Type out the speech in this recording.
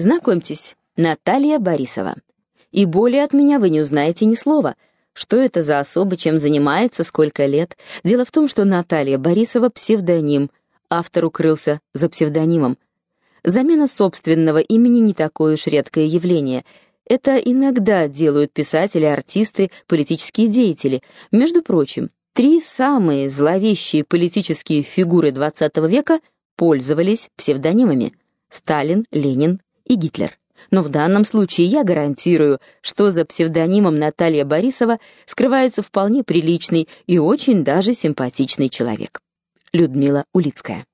Знакомьтесь, Наталья Борисова. И более от меня вы не узнаете ни слова. Что это за особа, чем занимается, сколько лет? Дело в том, что Наталья Борисова псевдоним. Автор укрылся за псевдонимом. Замена собственного имени не такое уж редкое явление. Это иногда делают писатели, артисты, политические деятели. Между прочим, три самые зловещие политические фигуры XX века пользовались псевдонимами: Сталин, Ленин и Гитлер. Но в данном случае я гарантирую, что за псевдонимом Наталья Борисова скрывается вполне приличный и очень даже симпатичный человек. Людмила Улицкая